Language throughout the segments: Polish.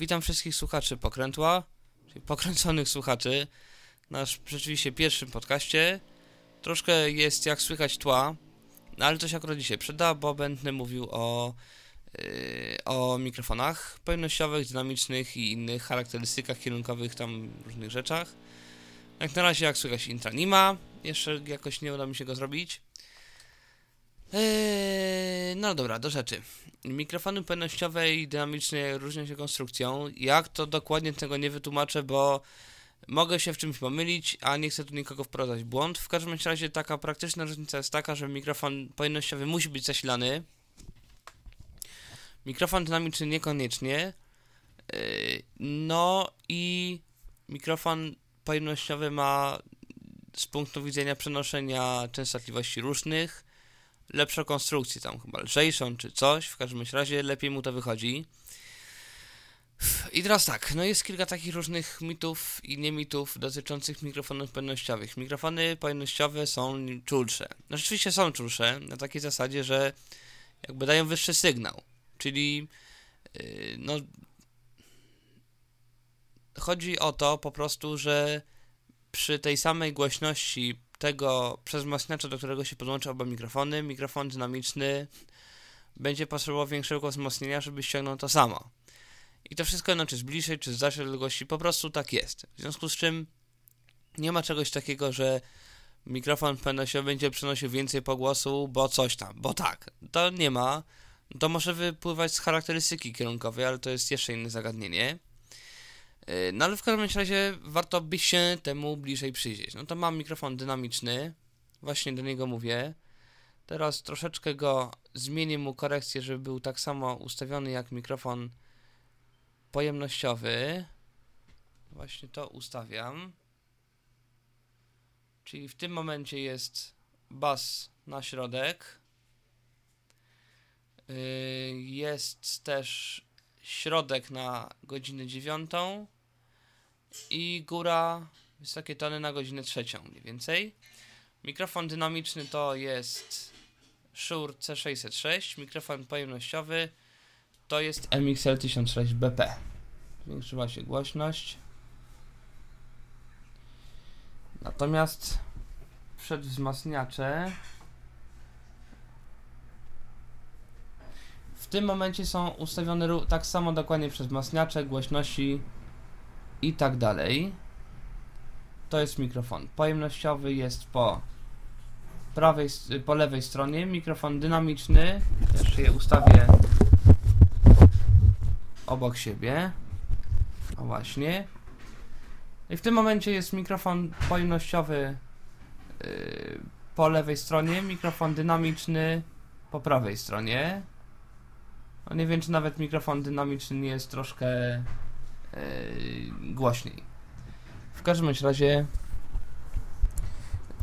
Witam wszystkich słuchaczy Pokrętła, czyli pokręconych słuchaczy. Nasz rzeczywiście pierwszym podcaście. Troszkę jest jak słychać tła, no ale to się akurat dzisiaj przyda, bo będę mówił o, yy, o mikrofonach pojemnościowych, dynamicznych i innych charakterystykach kierunkowych, tam różnych rzeczach. Jak na razie jak słychać intra nie ma, jeszcze jakoś nie uda mi się go zrobić. Eee, no dobra, do rzeczy. Mikrofony pojemnościowe i dynamiczne różnią się konstrukcją. Jak to dokładnie tego nie wytłumaczę, bo mogę się w czymś pomylić, a nie chcę tu nikogo wprowadzać w błąd. W każdym razie taka praktyczna różnica jest taka, że mikrofon pojemnościowy musi być zasilany. Mikrofon dynamiczny niekoniecznie. Eee, no i mikrofon pojemnościowy ma z punktu widzenia przenoszenia częstotliwości różnych lepszą konstrukcję, tam chyba lżejszą czy coś, w każdym razie lepiej mu to wychodzi. I teraz tak, no jest kilka takich różnych mitów i nie mitów dotyczących mikrofonów pojemnościowych. Mikrofony pojemnościowe są czulsze. No rzeczywiście są czulsze, na takiej zasadzie, że jakby dają wyższy sygnał. Czyli yy, no chodzi o to po prostu, że przy tej samej głośności tego przezmacniacza, do którego się podłącza oba mikrofony, mikrofon dynamiczny będzie potrzebował większego wzmocnienia, żeby ściągnął to samo. I to wszystko, no, czy z bliższej, czy z dalszej odległości, po prostu tak jest. W związku z czym nie ma czegoś takiego, że mikrofon pojemnościowy będzie przynosił więcej pogłosu, bo coś tam, bo tak. To nie ma. To może wypływać z charakterystyki kierunkowej, ale to jest jeszcze inne zagadnienie. Y, no ale w każdym razie warto by się temu bliżej przyjrzeć. No to mam mikrofon dynamiczny, właśnie do niego mówię. Teraz troszeczkę go zmienię mu korekcję, żeby był tak samo ustawiony jak mikrofon pojemnościowy. Właśnie to ustawiam. Czyli w tym momencie jest bas na środek. Y, jest też środek na godzinę dziewiątą i góra wysokie tony na godzinę trzecią mniej więcej. Mikrofon dynamiczny to jest Shure C606, mikrofon pojemnościowy to jest MXL 1006BP. Zwiększyła się głośność. Natomiast przedwzmacniacze w tym momencie są ustawione tak samo dokładnie przez wzmacniacze głośności i tak dalej. To jest mikrofon pojemnościowy, jest po prawej, po lewej stronie, mikrofon dynamiczny, jeszcze je ustawię obok siebie, o właśnie. I w tym momencie jest mikrofon pojemnościowy yy, po lewej stronie, mikrofon dynamiczny po prawej stronie. No nie wiem, czy nawet mikrofon dynamiczny nie jest troszkę głośniej. W każdym razie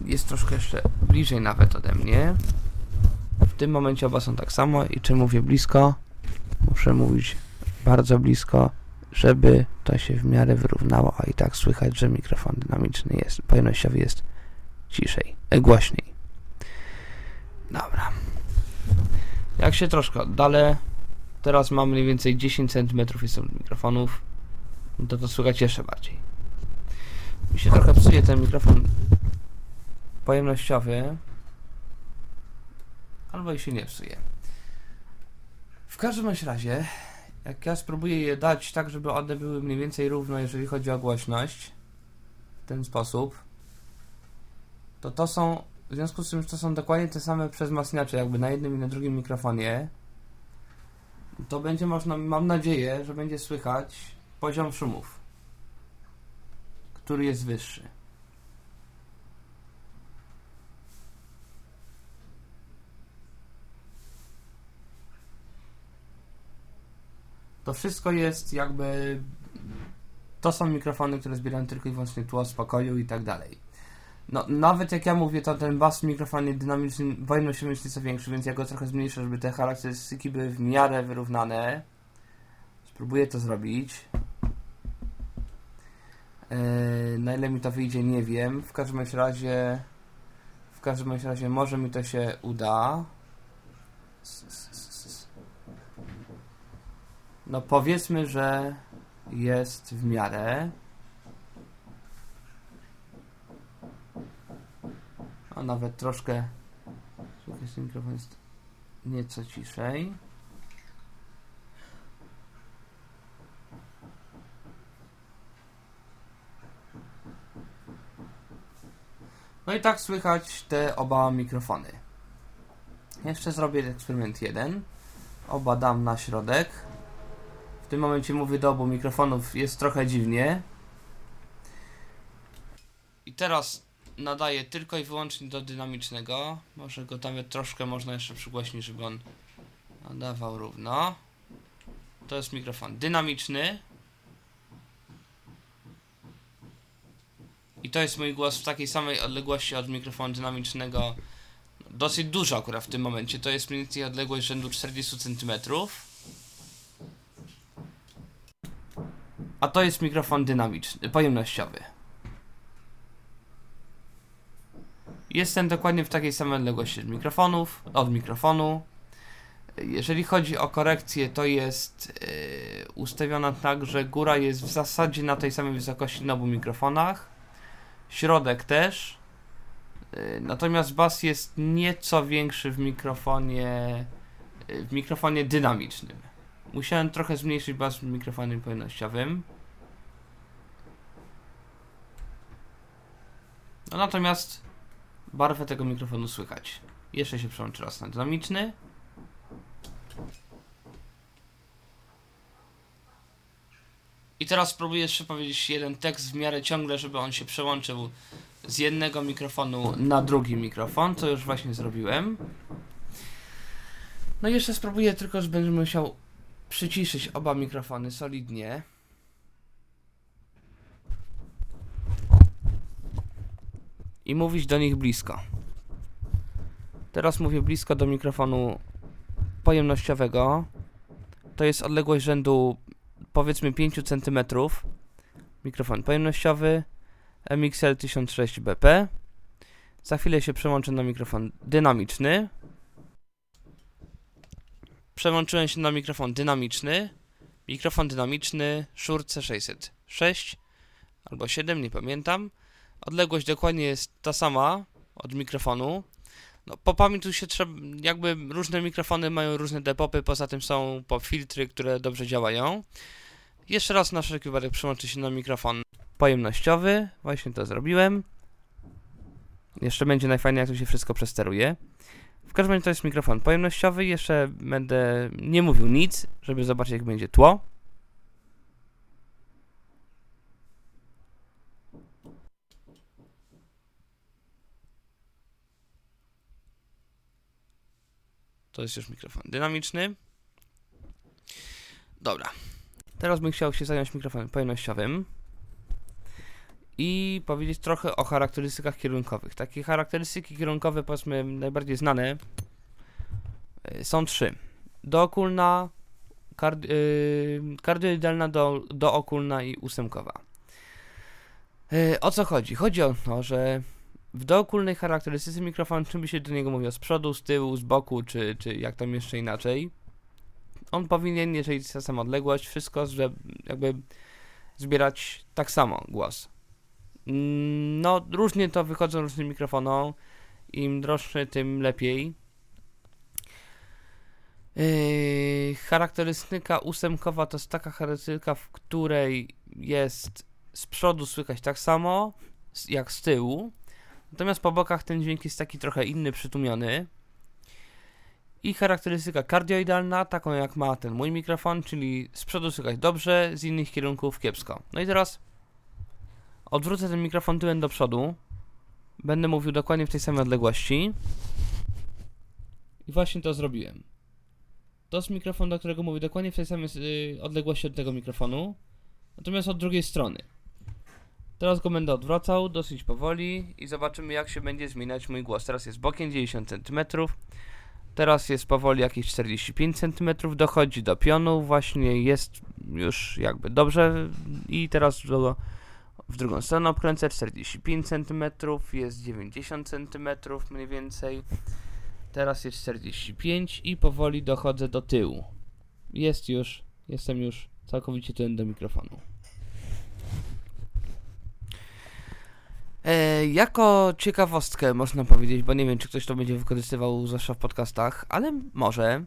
jest troszkę jeszcze bliżej nawet ode mnie. W tym momencie oba są tak samo i czy mówię blisko, muszę mówić bardzo blisko, żeby to się w miarę wyrównało, a i tak słychać, że mikrofon dynamiczny jest, pojemnościowy jest ciszej, e, głośniej. Dobra. Jak się troszkę oddalę, teraz mam mniej więcej 10 cm jest od mikrofonów, to to słychać jeszcze bardziej. Mi się trochę psuje ten mikrofon pojemnościowy, albo i się nie psuje. W każdym razie, jak ja spróbuję je dać tak, żeby one były mniej więcej równo, jeżeli chodzi o głośność, w ten sposób, to to są, w związku z tym, że to są dokładnie te same przezmacniacze, jakby na jednym i na drugim mikrofonie, to będzie można, mam nadzieję, że będzie słychać poziom szumów, który jest wyższy. To wszystko jest jakby. To są mikrofony, które zbierają tylko i wyłącznie tło spokoju i tak dalej. No, nawet jak ja mówię, to ten bas w mikrofonie dynamiczny powinno się mieć nieco większy, więc ja go trochę zmniejszę, żeby te charakterystyki były w miarę wyrównane. Spróbuję to zrobić. Yy, na ile mi to wyjdzie, nie wiem. W każdym razie, w każdym razie może mi to się uda. No powiedzmy, że jest w miarę. A nawet troszkę. Słuchaj, mikrofon jest nieco ciszej. No i tak słychać te oba mikrofony. Jeszcze zrobię eksperyment jeden. Oba dam na środek. W tym momencie mówię do obu mikrofonów, jest trochę dziwnie. I teraz nadaję tylko i wyłącznie do dynamicznego. Może go nawet troszkę można jeszcze przygłośnić, żeby on nadawał równo. To jest mikrofon dynamiczny. I to jest mój głos w takiej samej odległości od mikrofonu dynamicznego. Dosyć dużo akurat w tym momencie. To jest mniej więcej odległość rzędu 40 cm. A to jest mikrofon dynamiczny, pojemnościowy. Jestem dokładnie w takiej samej odległości od mikrofonów, od mikrofonu. Jeżeli chodzi o korekcję, to jest yy, ustawiona tak, że góra jest w zasadzie na tej samej wysokości na obu mikrofonach. Środek też. Yy, natomiast bas jest nieco większy w mikrofonie yy, w mikrofonie dynamicznym. Musiałem trochę zmniejszyć bas w mikrofonie pojemnościowym. No natomiast barwę tego mikrofonu słychać. Jeszcze się przełączy raz na dynamiczny. Teraz spróbuję jeszcze powiedzieć jeden tekst w miarę ciągle, żeby on się przełączył z jednego mikrofonu na drugi mikrofon, co już właśnie zrobiłem. No i jeszcze spróbuję tylko, że będę musiał przyciszyć oba mikrofony solidnie. I mówić do nich blisko. Teraz mówię blisko do mikrofonu pojemnościowego. To jest odległość rzędu powiedzmy 5 cm. Mikrofon pojemnościowy MXL 1006 BP. Za chwilę się przełączę na mikrofon dynamiczny. Przełączyłem się na mikrofon dynamiczny. Mikrofon dynamiczny Shure C606 albo 7, nie pamiętam. Odległość dokładnie jest ta sama od mikrofonu. No, popami tu się trzeba, jakby różne mikrofony mają różne depopy, poza tym są pop filtry, które dobrze działają. Jeszcze raz na wszelki wypadek przełączę się na mikrofon pojemnościowy. Właśnie to zrobiłem. Jeszcze będzie najfajniej, jak tu się wszystko przesteruje. W każdym razie to jest mikrofon pojemnościowy. Jeszcze będę nie mówił nic, żeby zobaczyć, jak będzie tło. To jest już mikrofon dynamiczny. Dobra. Teraz bym chciał się zająć mikrofonem pojemnościowym i powiedzieć trochę o charakterystykach kierunkowych. Takie charakterystyki kierunkowe, powiedzmy, najbardziej znane y, są trzy. Dookulna, kard yy, kardioidalna, do, dookulna i ósemkowa. Yy, o co chodzi? Chodzi o to, że w dookulnej charakterystyce mikrofon, czym by się do niego mówiło, z przodu, z tyłu, z boku, czy, czy jak tam jeszcze inaczej, on powinien, jeżeli jest sama odległość, wszystko że jakby zbierać tak samo głos. Mm, no, różnie to wychodzą różnym mikrofonom. Im droższy, tym lepiej. Yy, charakterystyka ósemkowa to jest taka charakterystyka, w której jest z przodu słychać tak samo jak z tyłu. Natomiast po bokach ten dźwięk jest taki trochę inny, przytłumiony. I charakterystyka kardioidalna, taką jak ma ten mój mikrofon, czyli z przodu słychać dobrze, z innych kierunków kiepsko. No i teraz odwrócę ten mikrofon tyłem do przodu. Będę mówił dokładnie w tej samej odległości. I właśnie to zrobiłem. To jest mikrofon, do którego mówię dokładnie w tej samej yy, odległości od tego mikrofonu. Natomiast od drugiej strony. Teraz go będę odwracał dosyć powoli i zobaczymy jak się będzie zmieniać mój głos. Teraz jest bokiem 90 cm. Teraz jest powoli jakieś 45 cm, dochodzi do pionu, właśnie jest już jakby dobrze i teraz do, w drugą stronę obkręcę 45 cm, jest 90 cm mniej więcej. Teraz jest 45 i powoli dochodzę do tyłu. Jest już, jestem już całkowicie tyłem do mikrofonu. E, jako ciekawostkę można powiedzieć, bo nie wiem, czy ktoś to będzie wykorzystywał zwłaszcza w podcastach, ale może.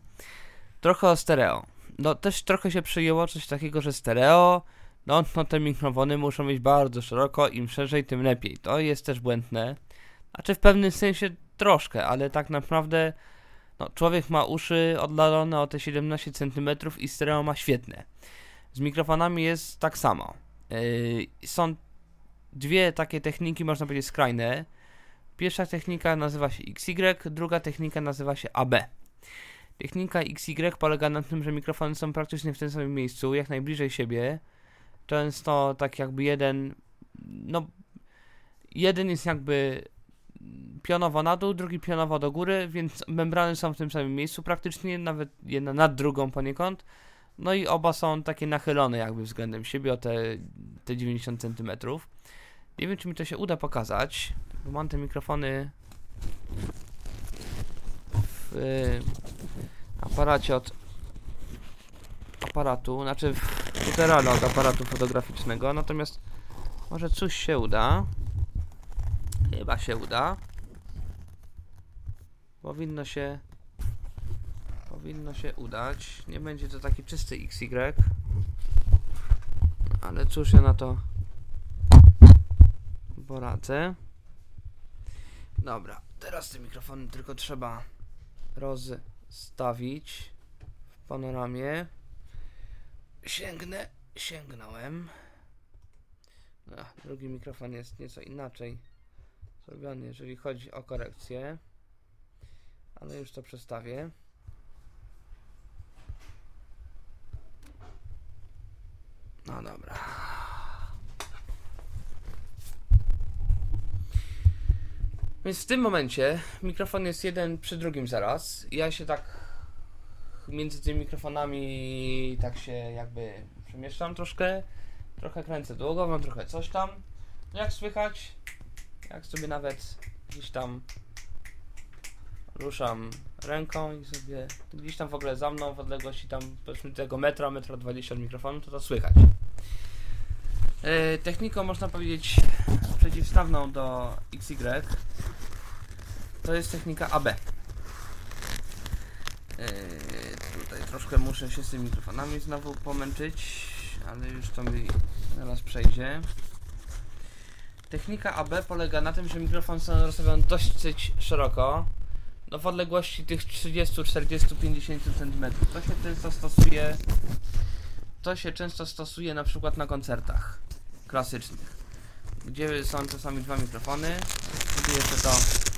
Trochę o stereo. No też trochę się przyjęło coś takiego, że stereo, no, no te mikrofony muszą być bardzo szeroko, im szerzej, tym lepiej. To jest też błędne. Znaczy w pewnym sensie troszkę, ale tak naprawdę no, człowiek ma uszy oddalone o te 17 cm i stereo ma świetne. Z mikrofonami jest tak samo. Yy, są dwie takie techniki, można powiedzieć, skrajne. Pierwsza technika nazywa się XY, druga technika nazywa się AB. Technika XY polega na tym, że mikrofony są praktycznie w tym samym miejscu, jak najbliżej siebie. Często tak jakby jeden, no, jeden jest jakby pionowo na dół, drugi pionowo do góry, więc membrany są w tym samym miejscu praktycznie, nawet jedna nad drugą poniekąd. No i oba są takie nachylone jakby względem siebie o te, te 90 cm. Nie wiem, czy mi to się uda pokazać, bo mam te mikrofony w y, aparacie od aparatu, znaczy w futerale od aparatu fotograficznego, natomiast może coś się uda. Chyba się uda. Powinno się powinno się udać. Nie będzie to taki czysty XY. Ale cóż ja na to poradzę. Dobra, teraz te mikrofony tylko trzeba rozstawić w panoramie. Sięgnę, sięgnąłem. Ach, drugi mikrofon jest nieco inaczej zrobiony, jeżeli chodzi o korekcję. Ale już to przestawię. No dobra. Więc w tym momencie mikrofon jest jeden przy drugim zaraz. Ja się tak między tymi mikrofonami tak się jakby przemieszczam troszkę. Trochę kręcę długo, mam trochę coś tam. Jak słychać, jak sobie nawet gdzieś tam ruszam ręką i sobie gdzieś tam w ogóle za mną w odległości tam powiedzmy tego metra, metra 20 od mikrofonu, to to słychać. Yy, techniką można powiedzieć przeciwstawną do XY to jest technika AB. Yy, tutaj troszkę muszę się z tymi mikrofonami znowu pomęczyć, ale już to mi zaraz przejdzie. Technika AB polega na tym, że mikrofon są rozstawiony dosyć szeroko, no w odległości tych 30, 40, 50 cm. To się często stosuje to się często stosuje na przykład na koncertach klasycznych, gdzie są czasami dwa mikrofony. Próbuję jeszcze to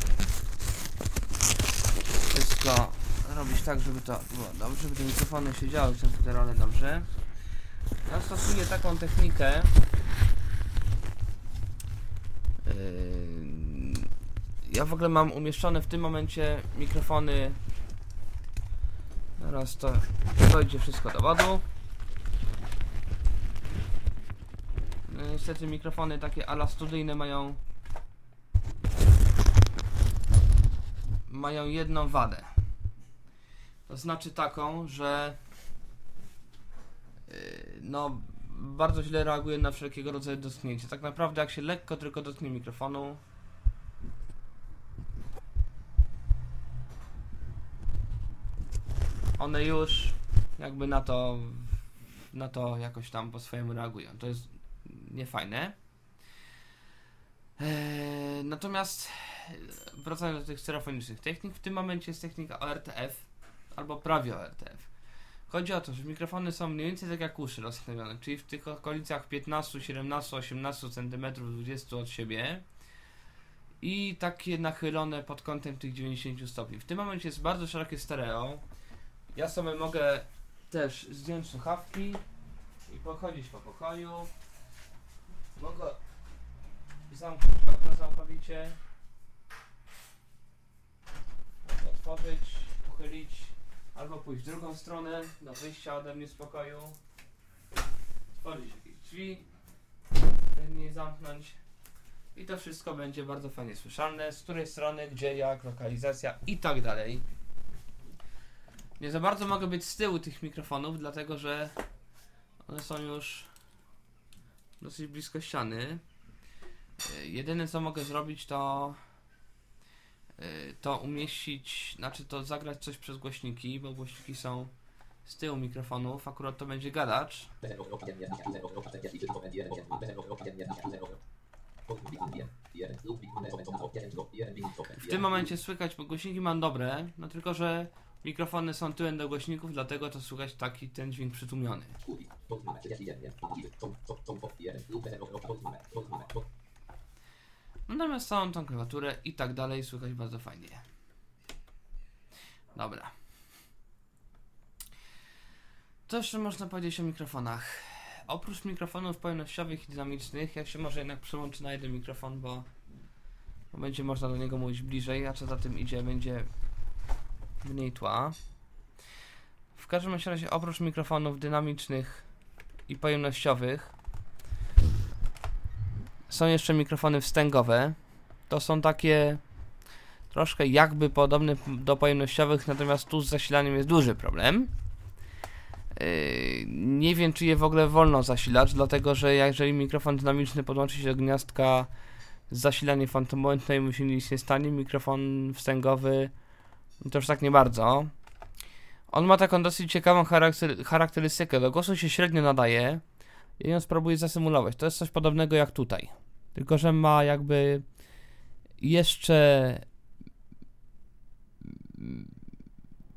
wszystko robić tak, żeby to było dobrze, żeby te mikrofony siedziały w tym futerole dobrze. Ja stosuję taką technikę. Yy, ja w ogóle mam umieszczone w tym momencie mikrofony. Teraz to dojdzie wszystko do wodu. No, Niestety mikrofony takie ala studyjne mają mają jedną wadę to znaczy taką, że yy, no bardzo źle reaguje na wszelkiego rodzaju dotknięcie. Tak naprawdę jak się lekko tylko dotknie mikrofonu one już jakby na to na to jakoś tam po swojemu reagują. To jest niefajne. Eee, natomiast wracając do tych stereofonicznych technik, w tym momencie jest technika ORTF albo prawie ORTF. Chodzi o to, że mikrofony są mniej więcej tak jak uszy rozstawione, czyli w tych okolicach 15, 17, 18 cm, 20 od siebie i takie nachylone pod kątem tych 90 stopni. W tym momencie jest bardzo szerokie stereo. Ja sobie mogę też zdjąć słuchawki i pochodzić po pokoju. Mogę zamknąć okno całkowicie. Otworzyć, uchylić albo pójść w drugą stronę do wyjścia ode mnie z pokoju. Otworzyć jakieś drzwi, nie zamknąć. I to wszystko będzie bardzo fajnie słyszalne. Z której strony, gdzie, jak, lokalizacja i tak dalej. Nie za bardzo mogę być z tyłu tych mikrofonów, dlatego że One są już dosyć blisko ściany. Y, Jedyne co mogę zrobić to to umieścić, znaczy to zagrać coś przez głośniki, bo głośniki są z tyłu mikrofonów, akurat to będzie gadacz. W tym momencie słychać, bo głośniki mam dobre, no tylko że mikrofony są tyłem do głośników, dlatego to słychać taki ten dźwięk przytłumiony. Natomiast całą tą klawiaturę i tak dalej słychać bardzo fajnie. Dobra. Co jeszcze można powiedzieć o mikrofonach? Oprócz mikrofonów pojemnościowych i dynamicznych, ja się może jednak przełączę na jeden mikrofon, bo, bo będzie można do niego mówić bliżej, a co za tym idzie, będzie mniej tła. W każdym razie, oprócz mikrofonów dynamicznych i pojemnościowych, są jeszcze mikrofony wstęgowe. To są takie troszkę jakby podobne do pojemnościowych, natomiast tu z zasilaniem jest duży problem. Yy, nie wiem, czy je w ogóle wolno zasilać, dlatego że jeżeli mikrofon dynamiczny podłączy się do gniazdka z zasilaniem fantomowym, mu się nic nie stanie. Mikrofon wstęgowy to już tak nie bardzo. On ma taką dosyć ciekawą charakter charakterystykę. Do głosu się średnio nadaje i ją spróbuję zasymulować. To jest coś podobnego jak tutaj. Tylko, że ma jakby jeszcze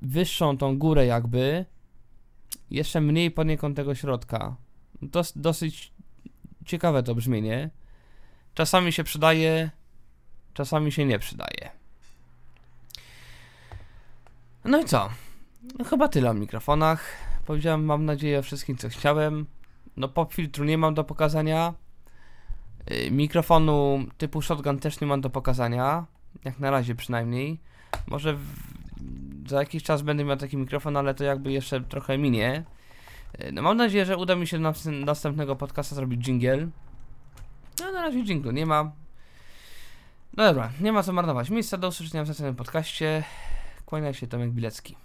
wyższą tą górę jakby jeszcze mniej poniekąd tego środka. To jest dosyć ciekawe to brzmienie. Czasami się przydaje, czasami się nie przydaje. No i co? No chyba tyle o mikrofonach. Powiedziałem, mam nadzieję, o wszystkim, co chciałem. No pop filtru nie mam do pokazania. Yy, mikrofonu typu shotgun też nie mam do pokazania. Jak na razie przynajmniej. Może w, za jakiś czas będę miał taki mikrofon, ale to jakby jeszcze trochę minie. Yy, No mam nadzieję, że uda mi się na następnego podcasta zrobić jingle. No na razie jingle nie ma. No dobra, nie ma co marnować miejsca. Do usłyszenia w następnym podcaście. Kłania się Tomek Bilecki.